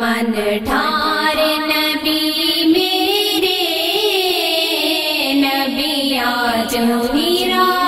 मन ठार नबी मेरे नबी आज मीरा